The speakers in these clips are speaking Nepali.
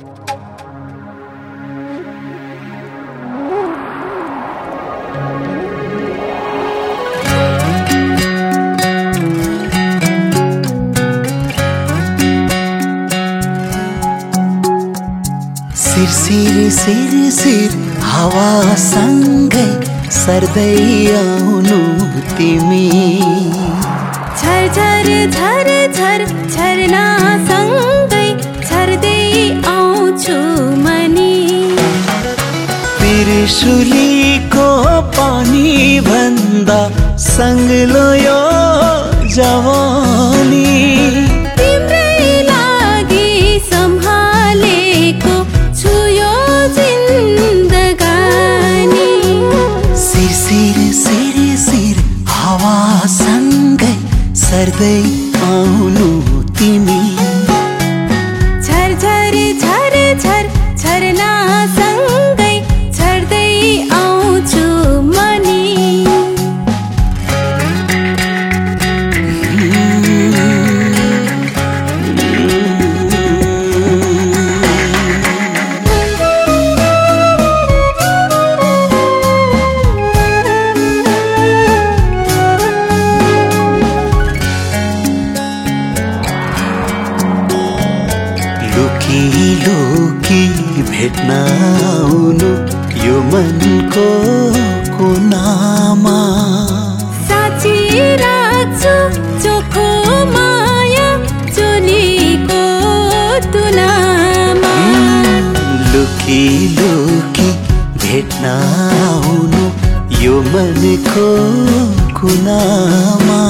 सिर सिर सिर हावासँगै सर्दै आउनु तिमी। झर झर झर झर त्रिशुलीको पानी भन्दा सङ्गलो यो जवानी सिर सिर सिर सिर सर्दै आउनु तिमी भेट्न आउनु यो मनको कुनामा। साँची राख्छु चोखो माया लुकी लुकी भेट्न आउनु यो मनको कुनामा।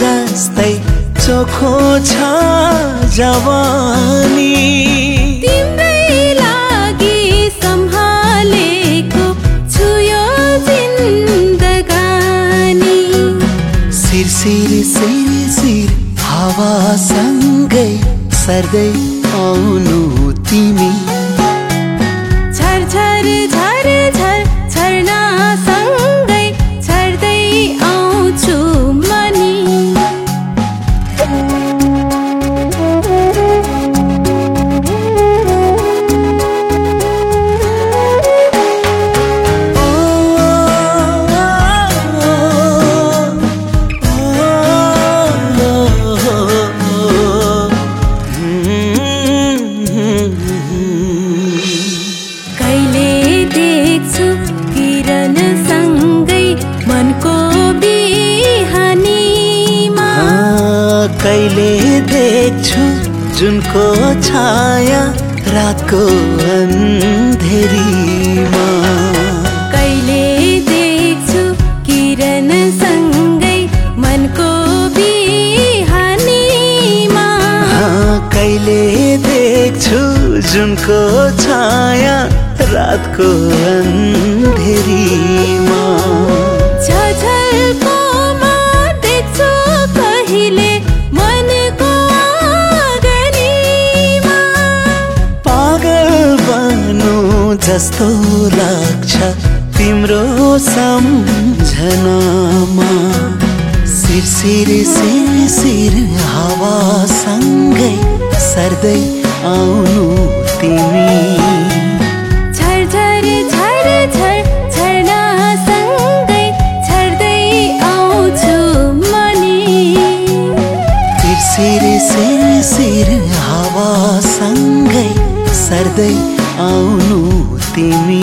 जस्तै चोखो छ जवानी। तिम्रै लागि सम्हालेको छु यो जिन्दगानी। सिर सिर सिर सिर हावासँगै सर्दै आउनु तिमी। झर झर कहिले देख्छु जुनको छाया रातको अन्धेरीमा? कहिले देख्छु किरण सँगै मनको बिहानीमा? कहिले देख्छु जुनको छाया रातको अन्धेरीमा? जस्तो लाग्छ तिम्रो सम्झनामा। सिर सिर सिर सिर हावासँगै सर्दै आउनु तिमी। झर झर झर झर्दै आउँछु मनी। सिर सिर सिर सिर हावासँगै सर्दै आउनु तिमी